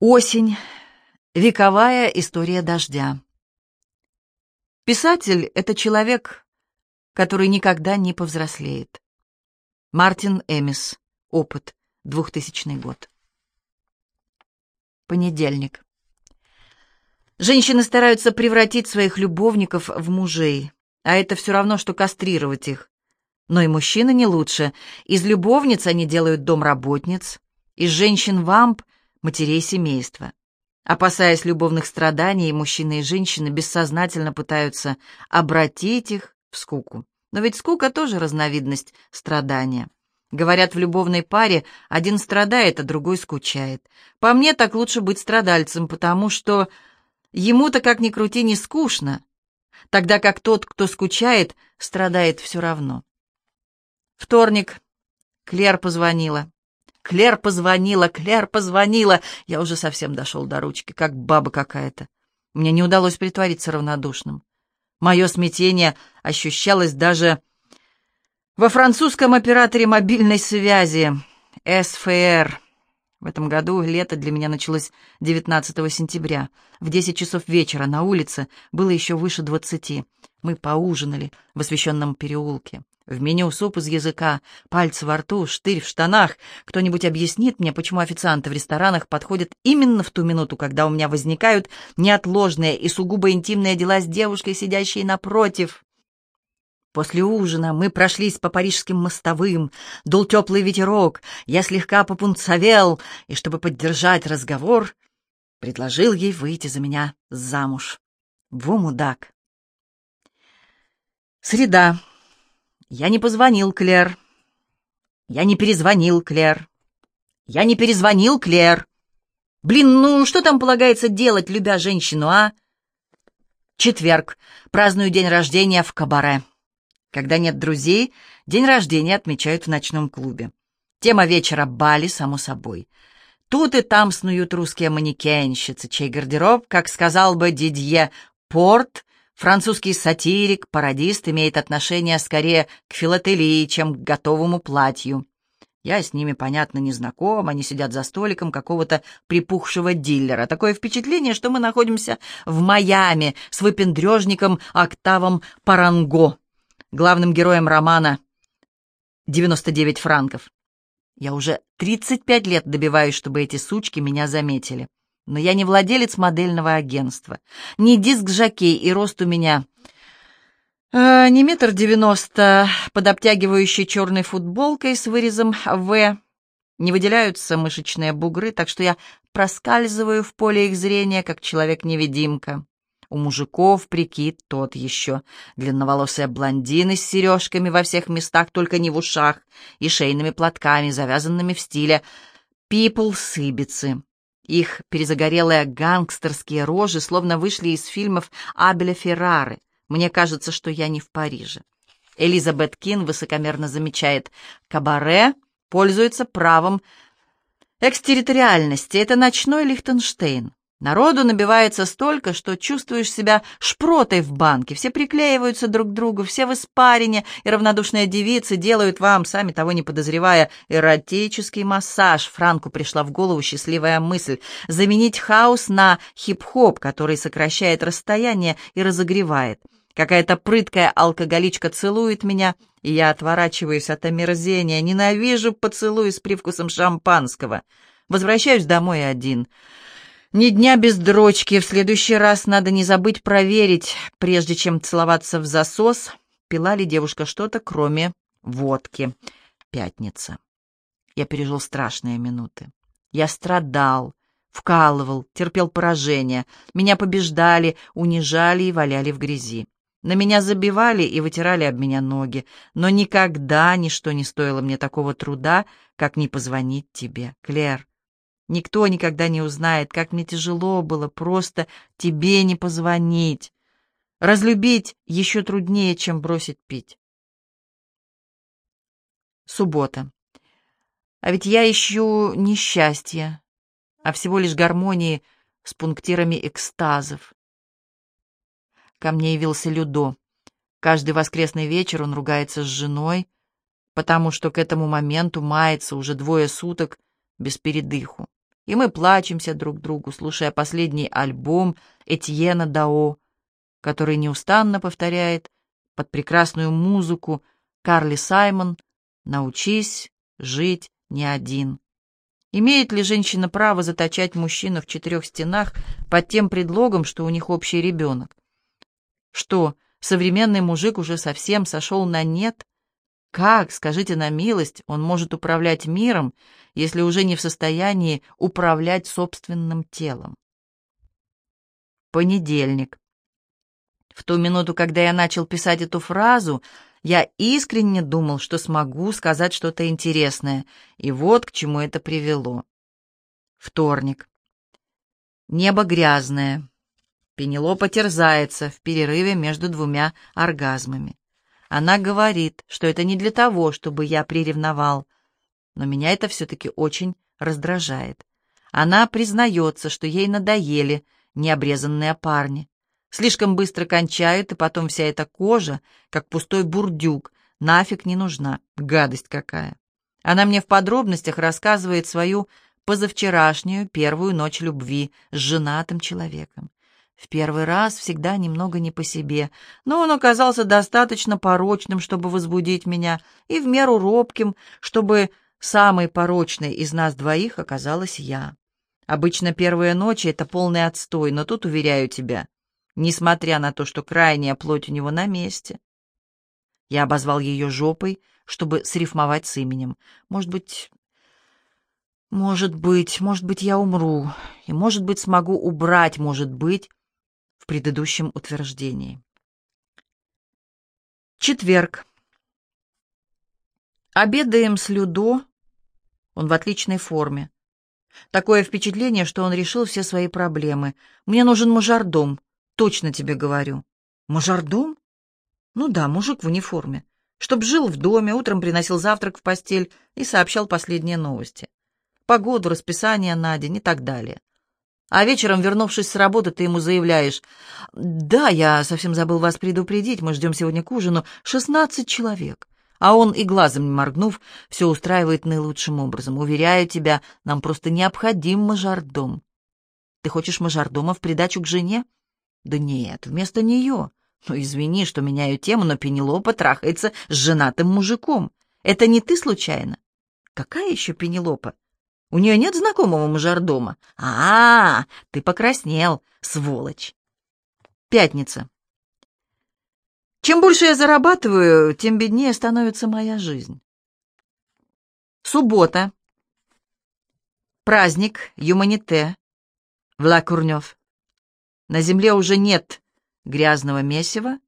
Осень. Вековая история дождя. Писатель — это человек, который никогда не повзрослеет. Мартин Эмис. Опыт. 2000 год. Понедельник. Женщины стараются превратить своих любовников в мужей, а это все равно, что кастрировать их. Но и мужчины не лучше. Из любовниц они делают домработниц, из женщин-вамп — матерей семейства. Опасаясь любовных страданий, мужчины и женщины бессознательно пытаются обратить их в скуку. Но ведь скука тоже разновидность страдания. Говорят, в любовной паре один страдает, а другой скучает. По мне, так лучше быть страдальцем, потому что ему-то, как ни крути, не скучно, тогда как тот, кто скучает, страдает все равно. Вторник. Клер позвонила. Клер позвонила, Клер позвонила. Я уже совсем дошел до ручки, как баба какая-то. Мне не удалось притвориться равнодушным. Мое смятение ощущалось даже во французском операторе мобильной связи СФР. В этом году лето для меня началось 19 сентября. В 10 часов вечера на улице было еще выше 20. Мы поужинали в освещенном переулке. В меню суп из языка, пальцы во рту, штырь в штанах. Кто-нибудь объяснит мне, почему официанты в ресторанах подходят именно в ту минуту, когда у меня возникают неотложные и сугубо интимные дела с девушкой, сидящей напротив? После ужина мы прошлись по парижским мостовым, дул теплый ветерок, я слегка попунцовел, и, чтобы поддержать разговор, предложил ей выйти за меня замуж. Во мудак. Среда. Я не позвонил, Клер. Я не перезвонил, Клер. Я не перезвонил, Клер. Блин, ну что там полагается делать, любя женщину, а? Четверг. Праздную день рождения в кабаре. Когда нет друзей, день рождения отмечают в ночном клубе. Тема вечера — Бали, само собой. Тут и там снуют русские манекенщицы, чей гардероб, как сказал бы Дидье Порт, Французский сатирик, пародист имеет отношение скорее к филателии, чем к готовому платью. Я с ними, понятно, не знаком, они сидят за столиком какого-то припухшего диллера. Такое впечатление, что мы находимся в Майами с выпендрежником Октавом Паранго, главным героем романа «99 франков». Я уже 35 лет добиваюсь, чтобы эти сучки меня заметили. Но я не владелец модельного агентства, не диск-жокей, и рост у меня э, не метр девяносто, под обтягивающей черной футболкой с вырезом «В». Не выделяются мышечные бугры, так что я проскальзываю в поле их зрения, как человек-невидимка. У мужиков прикид тот еще. Длинноволосые блондины с сережками во всех местах, только не в ушах, и шейными платками, завязанными в стиле «пипл-сыбицы». Их перезагорелые гангстерские рожи словно вышли из фильмов Абеля Феррары. Мне кажется, что я не в Париже. Элизабет Кин высокомерно замечает, кабаре пользуется правом экстерриториальности. Это ночной Лихтенштейн. Народу набивается столько, что чувствуешь себя шпротой в банке. Все приклеиваются друг к другу, все в испарине, и равнодушные девицы делают вам, сами того не подозревая, эротический массаж. Франку пришла в голову счастливая мысль заменить хаос на хип-хоп, который сокращает расстояние и разогревает. Какая-то прыткая алкоголичка целует меня, и я отворачиваюсь от омерзения, ненавижу поцелуй с привкусом шампанского. Возвращаюсь домой один — ни дня без дрочки. В следующий раз надо не забыть проверить, прежде чем целоваться в засос, пила ли девушка что-то, кроме водки. Пятница. Я пережил страшные минуты. Я страдал, вкалывал, терпел поражение. Меня побеждали, унижали и валяли в грязи. На меня забивали и вытирали об меня ноги, но никогда ничто не стоило мне такого труда, как не позвонить тебе, Клэр. Никто никогда не узнает, как мне тяжело было просто тебе не позвонить. Разлюбить еще труднее, чем бросить пить. Суббота. А ведь я ищу не счастье, а всего лишь гармонии с пунктирами экстазов. Ко мне явился Людо. Каждый воскресный вечер он ругается с женой, потому что к этому моменту мается уже двое суток без передыху. И мы плачемся друг другу, слушая последний альбом Этьена Дао, который неустанно повторяет под прекрасную музыку Карли Саймон «Научись жить не один». Имеет ли женщина право заточать мужчину в четырех стенах под тем предлогом, что у них общий ребенок? Что, современный мужик уже совсем сошел на нет? Как, скажите на милость, он может управлять миром, если уже не в состоянии управлять собственным телом? Понедельник. В ту минуту, когда я начал писать эту фразу, я искренне думал, что смогу сказать что-то интересное, и вот к чему это привело. Вторник. Небо грязное. Пенелопа терзается в перерыве между двумя оргазмами. Она говорит, что это не для того, чтобы я приревновал, но меня это все-таки очень раздражает. Она признается, что ей надоели необрезанные парни. Слишком быстро кончают, и потом вся эта кожа, как пустой бурдюк, нафиг не нужна. Гадость какая. Она мне в подробностях рассказывает свою позавчерашнюю первую ночь любви с женатым человеком. В первый раз всегда немного не по себе, но он оказался достаточно порочным, чтобы возбудить меня, и в меру робким, чтобы самой порочной из нас двоих оказалась я. Обычно первые ночи — это полный отстой, но тут, уверяю тебя, несмотря на то, что крайняя плоть у него на месте. Я обозвал ее жопой, чтобы срифмовать с именем. Может быть, может быть, может быть, я умру, и, может быть, смогу убрать, может быть, предыдущем утверждении. Четверг. Обедаем с Людо. Он в отличной форме. Такое впечатление, что он решил все свои проблемы. Мне нужен мажордом. Точно тебе говорю. Мажордом? Ну да, мужик в униформе. Чтоб жил в доме, утром приносил завтрак в постель и сообщал последние новости. Погоду, расписание на день и так далее. А вечером, вернувшись с работы, ты ему заявляешь, «Да, я совсем забыл вас предупредить, мы ждем сегодня к ужину шестнадцать человек». А он и глазом не моргнув, все устраивает наилучшим образом. Уверяю тебя, нам просто необходим мажордом. Ты хочешь мажордома в придачу к жене? Да нет, вместо нее. Ну, извини, что меняю тему, но Пенелопа трахается с женатым мужиком. Это не ты случайно? Какая еще Пенелопа? У нее нет знакомого мажордома? А, -а, -а ты покраснел, сволочь. Пятница. Чем больше я зарабатываю, тем беднее становится моя жизнь. Суббота. Праздник Юманите в Ла Курнев. На земле уже нет грязного месива,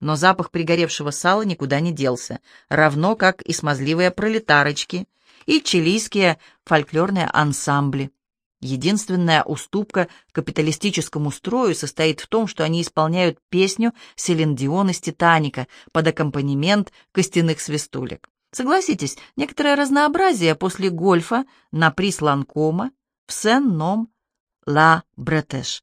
но запах пригоревшего сала никуда не делся, равно как и смазливые пролетарочки и чилийские фольклорные ансамбли. Единственная уступка капиталистическому строю состоит в том, что они исполняют песню Селин Дион из «Титаника» под аккомпанемент костяных свистулек. Согласитесь, некоторое разнообразие после гольфа на приз Ланкома в Сен-Ном-Ла-Бретеш.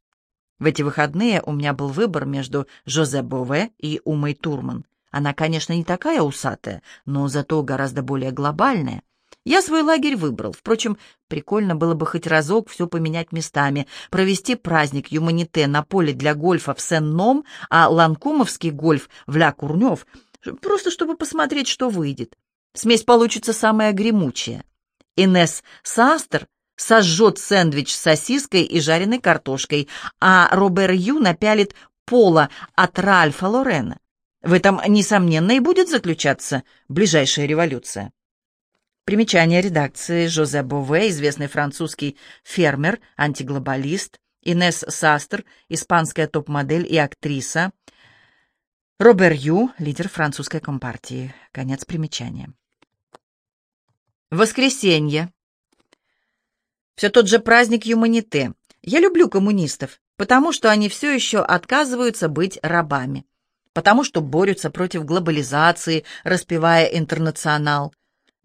В эти выходные у меня был выбор между Жозе Бове и Умой Турман. Она, конечно, не такая усатая, но зато гораздо более глобальная. Я свой лагерь выбрал. Впрочем, прикольно было бы хоть разок все поменять местами, провести праздник Юманите на поле для гольфа в Сен-Ном, а ланкомовский гольф в Ля-Курнев, просто чтобы посмотреть, что выйдет. Смесь получится самая гремучая. Инес Састер сожжет сэндвич с сосиской и жареной картошкой, а Робер Ю напялит пола от Ральфа Лорена. В этом, несомненно, и будет заключаться ближайшая революция. Примечание редакции Жозе Бове, известный французский фермер, антиглобалист, Инес Састер, испанская топ-модель и актриса, Робер Ю, лидер французской компартии. Конец примечания. Воскресенье. Все тот же праздник Юманите. Я люблю коммунистов, потому что они все еще отказываются быть рабами, потому что борются против глобализации, распевая интернационал.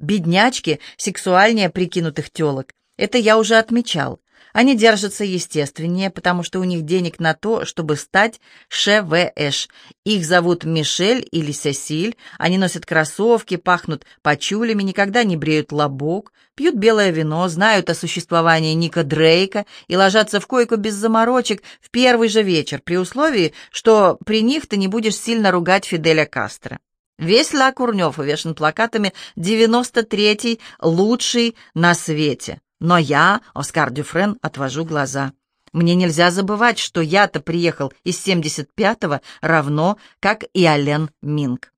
Беднячки, сексуальнее прикинутых телок. Это я уже отмечал. Они держатся естественнее, потому что у них денег на то, чтобы стать ШВШ. Их зовут Мишель или Сесиль, они носят кроссовки, пахнут почулями, никогда не бреют лобок, пьют белое вино, знают о существовании Ника Дрейка и ложатся в койку без заморочек в первый же вечер, при условии, что при них ты не будешь сильно ругать Фиделя Кастро. Весь Ла Курнев увешан плакатами «93-й лучший на свете». Но я, Оскар Дюфрен, отвожу глаза. Мне нельзя забывать, что я-то приехал из 75-го равно, как и Ален Минг.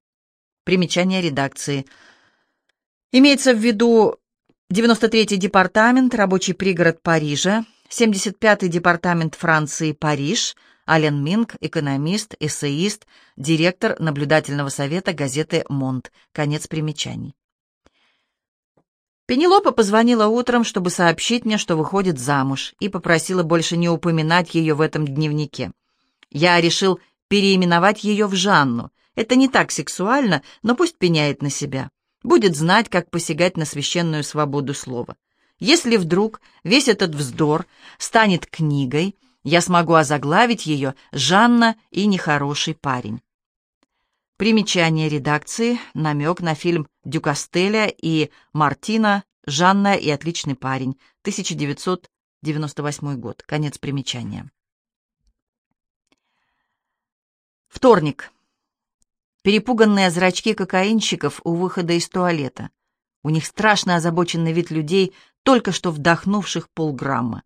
Примечание редакции. Имеется в виду 93-й департамент, рабочий пригород Парижа, 75-й департамент Франции, Париж, Ален Минг, экономист, эссеист, директор наблюдательного совета газеты «Монт». Конец примечаний. Пенелопа позвонила утром, чтобы сообщить мне, что выходит замуж, и попросила больше не упоминать ее в этом дневнике. Я решил переименовать ее в Жанну. Это не так сексуально, но пусть пеняет на себя. Будет знать, как посягать на священную свободу слова. Если вдруг весь этот вздор станет книгой, я смогу озаглавить ее «Жанна и нехороший парень». Примечание редакции, намек на фильм Дюкастеля и Мартина «Жанна и отличный парень», 1998 год. Конец примечания. Вторник. Перепуганные зрачки кокаинщиков у выхода из туалета. У них страшно озабоченный вид людей, только что вдохнувших полграмма.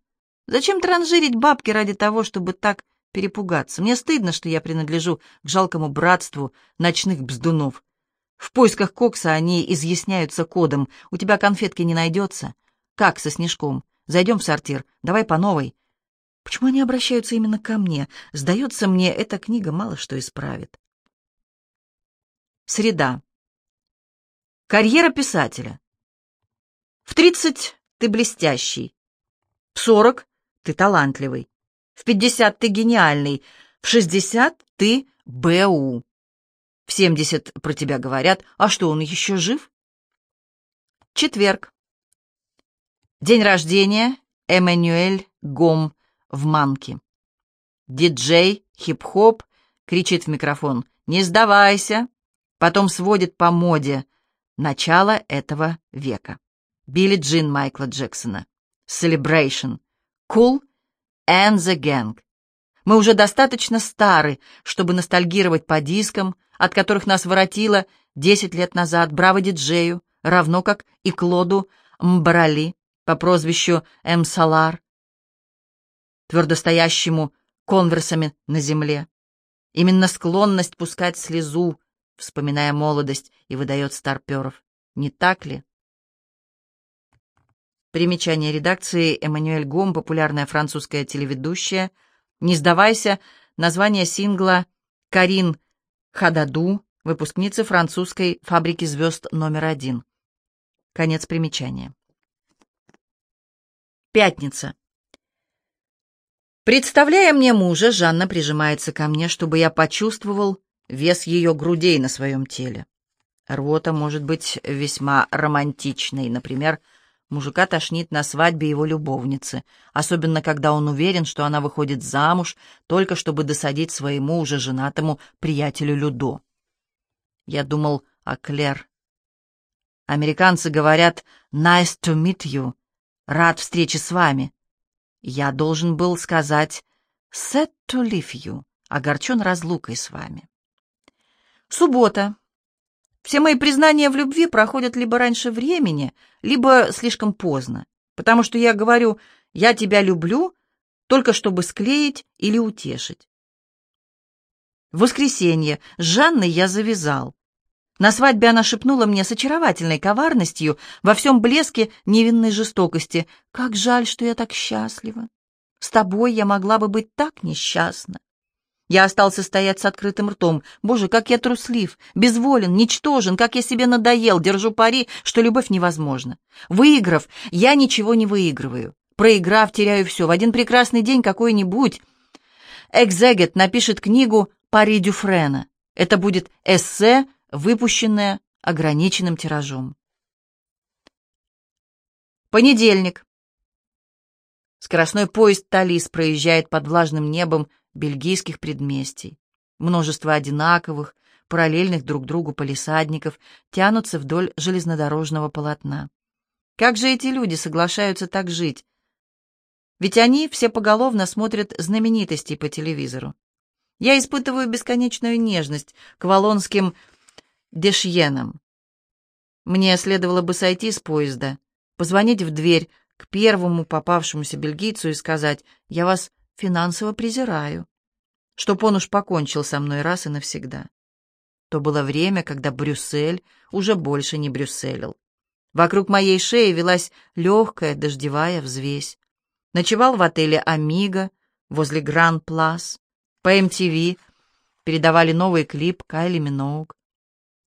Зачем транжирить бабки ради того, чтобы так перепугаться. Мне стыдно, что я принадлежу к жалкому братству ночных бздунов. В поисках кокса они изъясняются кодом. У тебя конфетки не найдется? Как со снежком? Зайдем в сортир. Давай по новой. Почему они обращаются именно ко мне? Сдается мне, эта книга мало что исправит. Среда. Карьера писателя. В тридцать ты блестящий. В сорок ты талантливый. В пятьдесят ты гениальный, в шестьдесят ты БУ. В семьдесят про тебя говорят, а что, он еще жив? Четверг. День рождения Эммануэль Гом в Манке. Диджей, хип-хоп, кричит в микрофон «Не сдавайся!» Потом сводит по моде начало этого века. Билли Джин Майкла Джексона. Celebration. Cool and the Gang. Мы уже достаточно стары, чтобы ностальгировать по дискам, от которых нас воротило 10 лет назад Браво Диджею, равно как и Клоду Мбрали по прозвищу М. Салар, твердостоящему конверсами на земле. Именно склонность пускать слезу, вспоминая молодость, и выдает старперов. Не так ли? Примечание редакции Эммануэль Гом, популярная французская телеведущая. «Не сдавайся» — название сингла «Карин Хададу», выпускницы французской фабрики звезд номер один. Конец примечания. Пятница. Представляя мне мужа, Жанна прижимается ко мне, чтобы я почувствовал вес ее грудей на своем теле. Рвота может быть весьма романтичной, например, Мужика тошнит на свадьбе его любовницы, особенно когда он уверен, что она выходит замуж, только чтобы досадить своему уже женатому приятелю Людо. Я думал о Клер. Американцы говорят «nice to meet you», «рад встрече с вами». Я должен был сказать «sad to leave you», огорчен разлукой с вами. Суббота, все мои признания в любви проходят либо раньше времени, либо слишком поздно, потому что я говорю «я тебя люблю», только чтобы склеить или утешить. В воскресенье с Жанной я завязал. На свадьбе она шепнула мне с очаровательной коварностью во всем блеске невинной жестокости. «Как жаль, что я так счастлива! С тобой я могла бы быть так несчастна!» Я остался стоять с открытым ртом. Боже, как я труслив, безволен, ничтожен, как я себе надоел, держу пари, что любовь невозможна. Выиграв, я ничего не выигрываю. Проиграв, теряю все. В один прекрасный день какой-нибудь Экзегет напишет книгу «Пари Дюфрена». Это будет эссе, выпущенное ограниченным тиражом. Понедельник. Скоростной поезд Талис проезжает под влажным небом бельгийских предместий. Множество одинаковых, параллельных друг другу полисадников тянутся вдоль железнодорожного полотна. Как же эти люди соглашаются так жить? Ведь они все поголовно смотрят знаменитостей по телевизору. Я испытываю бесконечную нежность к валонским дешьенам. Мне следовало бы сойти с поезда, позвонить в дверь к первому попавшемуся бельгийцу и сказать «Я вас финансово презираю», чтоб он уж покончил со мной раз и навсегда. То было время, когда Брюссель уже больше не брюсселил. Вокруг моей шеи велась легкая дождевая взвесь. Ночевал в отеле «Амиго» возле Гран-Плас. По MTV передавали новый клип Кайли Миноуг.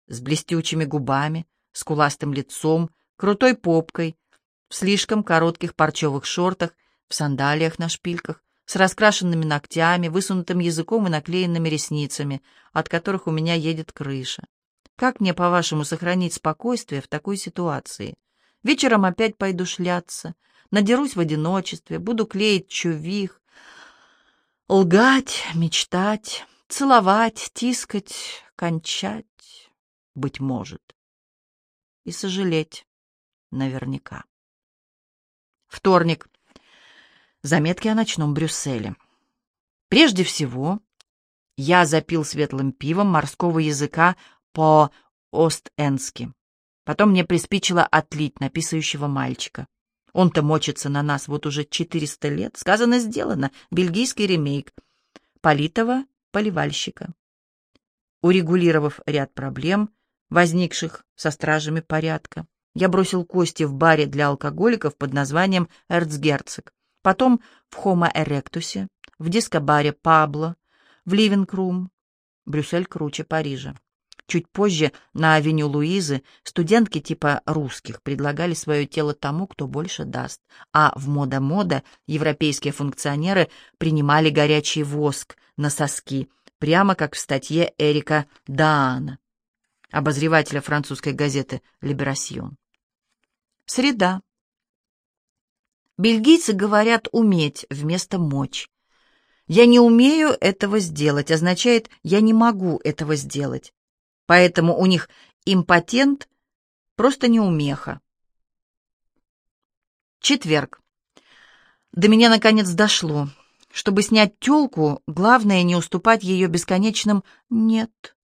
С блестючими губами, скуластым лицом, крутой попкой, в слишком коротких парчевых шортах, в сандалиях на шпильках, с раскрашенными ногтями, высунутым языком и наклеенными ресницами, от которых у меня едет крыша. Как мне, по-вашему, сохранить спокойствие в такой ситуации? Вечером опять пойду шляться, надерусь в одиночестве, буду клеить чувих, лгать, мечтать, целовать, тискать, кончать, быть может, и сожалеть наверняка. Вторник. Заметки о ночном Брюсселе. Прежде всего, я запил светлым пивом морского языка по-ост-энски. Потом мне приспичило отлить написающего мальчика. Он-то мочится на нас вот уже 400 лет. Сказано, сделано. Бельгийский ремейк. Политого поливальщика. Урегулировав ряд проблем, возникших со стражами порядка, я бросил кости в баре для алкоголиков под названием «Эрцгерцог». Потом в Хома Эректусе, в дискобаре Пабло, в Ливинг-рум. Брюссель круче Парижа. Чуть позже на авеню Луизы студентки типа русских предлагали свое тело тому, кто больше даст, а в мода-мода европейские функционеры принимали горячий воск на соски, прямо как в статье Эрика Даана, обозревателя французской газеты «Либерасьон». Среда. Бельгийцы говорят «уметь» вместо «мочь». «Я не умею этого сделать» означает «я не могу этого сделать». Поэтому у них импотент просто неумеха. Четверг. До меня наконец дошло. Чтобы снять тёлку, главное не уступать ее бесконечным «нет».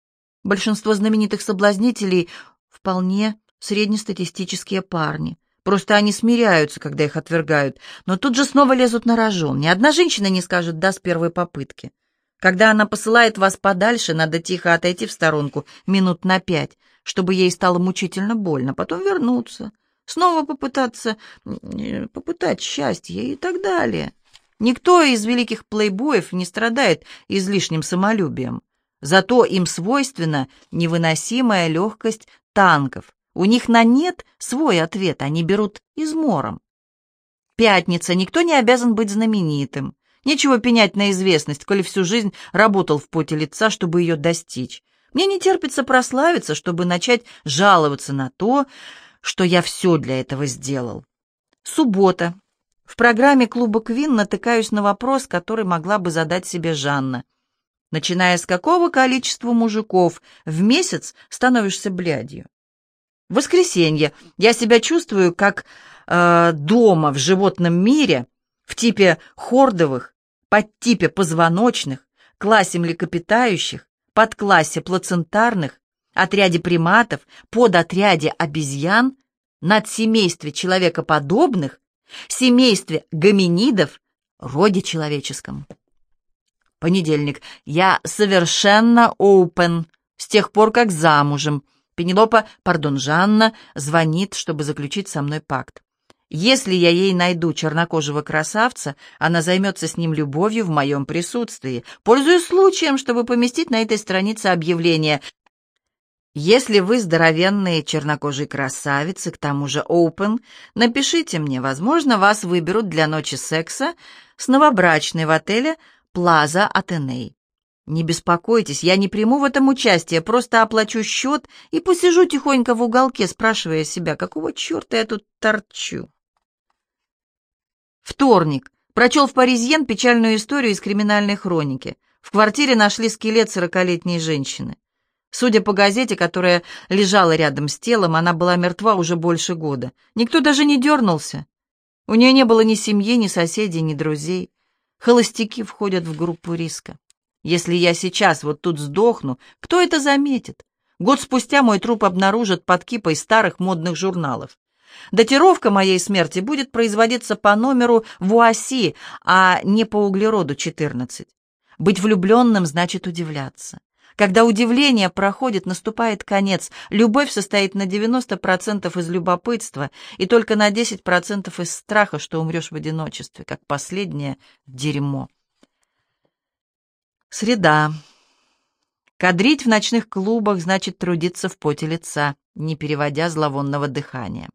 Большинство знаменитых соблазнителей вполне среднестатистические парни. Просто они смиряются, когда их отвергают, но тут же снова лезут на рожон. Ни одна женщина не скажет «да» с первой попытки. Когда она посылает вас подальше, надо тихо отойти в сторонку минут на пять, чтобы ей стало мучительно больно, потом вернуться, снова попытаться, попытать счастье и так далее. Никто из великих плейбоев не страдает излишним самолюбием. Зато им свойственна невыносимая легкость танков, у них на «нет» свой ответ, они берут измором. Пятница, никто не обязан быть знаменитым. Нечего пенять на известность, коли всю жизнь работал в поте лица, чтобы ее достичь. Мне не терпится прославиться, чтобы начать жаловаться на то, что я все для этого сделал. Суббота. В программе клуба «Квин» натыкаюсь на вопрос, который могла бы задать себе Жанна. Начиная с какого количества мужиков в месяц становишься блядью? Воскресенье. Я себя чувствую как э, дома в животном мире, в типе хордовых, подтипе позвоночных, классе млекопитающих, подклассе плацентарных, отряде приматов, подотряде обезьян, надсемействе человекоподобных, семействе гоминидов, роде человеческом. Понедельник. Я совершенно open с тех пор, как замужем, Пенелопа, пардон, Жанна, звонит, чтобы заключить со мной пакт. Если я ей найду чернокожего красавца, она займется с ним любовью в моем присутствии. Пользуюсь случаем, чтобы поместить на этой странице объявление. Если вы здоровенные чернокожие красавицы, к тому же open, напишите мне, возможно, вас выберут для ночи секса с новобрачной в отеле Плаза Атеней. «Не беспокойтесь, я не приму в этом участие, просто оплачу счет и посижу тихонько в уголке, спрашивая себя, какого черта я тут торчу?» Вторник, Прочел в «Паризьен» печальную историю из криминальной хроники. В квартире нашли скелет сорокалетней женщины. Судя по газете, которая лежала рядом с телом, она была мертва уже больше года. Никто даже не дернулся. У нее не было ни семьи, ни соседей, ни друзей. Холостяки входят в группу риска. Если я сейчас вот тут сдохну, кто это заметит? Год спустя мой труп обнаружат под кипой старых модных журналов. Датировка моей смерти будет производиться по номеру ВУАСИ, а не по углероду 14. Быть влюбленным значит удивляться. Когда удивление проходит, наступает конец. Любовь состоит на 90% из любопытства и только на 10% из страха, что умрешь в одиночестве, как последнее дерьмо. Среда. Кадрить в ночных клубах значит трудиться в поте лица, не переводя зловонного дыхания.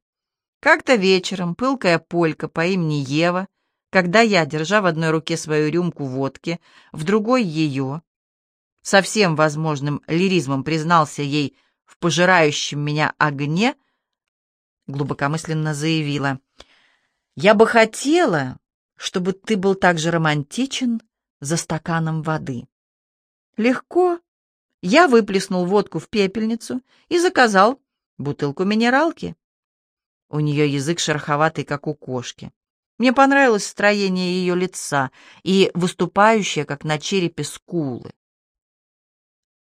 Как-то вечером пылкая полька по имени Ева, когда я, держа в одной руке свою рюмку водки, в другой ее, со всем возможным лиризмом признался ей в пожирающем меня огне, глубокомысленно заявила, «Я бы хотела, чтобы ты был так же романтичен за стаканом воды». Легко. Я выплеснул водку в пепельницу и заказал бутылку минералки. У нее язык шероховатый, как у кошки. Мне понравилось строение ее лица и выступающее, как на черепе, скулы.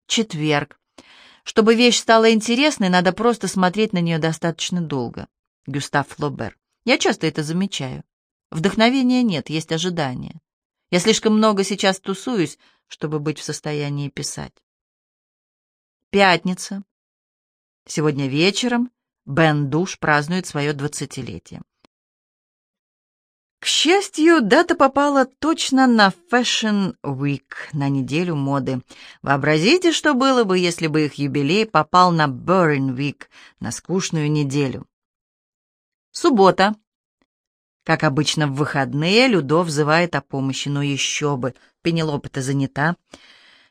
Четверг. Чтобы вещь стала интересной, надо просто смотреть на нее достаточно долго. Гюстав Флобер. Я часто это замечаю. Вдохновения нет, есть ожидание. Я слишком много сейчас тусуюсь, чтобы быть в состоянии писать. Пятница. Сегодня вечером Бен Душ празднует свое двадцатилетие. К счастью, дата попала точно на Fashion Week, на неделю моды. Вообразите, что было бы, если бы их юбилей попал на Burn Week, на скучную неделю. Суббота. Как обычно в выходные, Людо взывает о помощи, но еще бы, Пенелопа-то занята.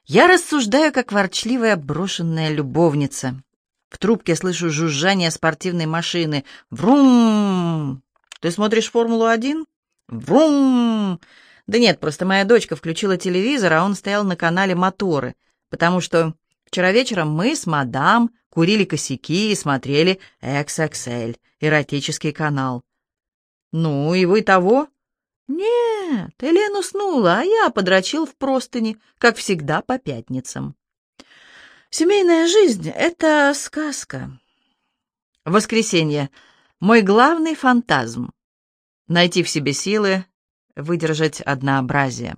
Я рассуждаю, как ворчливая брошенная любовница. В трубке слышу жужжание спортивной машины. Врум! Ты смотришь «Формулу-1»? Врум! Да нет, просто моя дочка включила телевизор, а он стоял на канале «Моторы», потому что вчера вечером мы с мадам курили косяки и смотрели XXL, эротический канал. Ну, и вы того? Нет, Элен уснула, а я подрочил в простыни, как всегда по пятницам. Семейная жизнь — это сказка. Воскресенье. Мой главный фантазм найти в себе силы выдержать однообразие.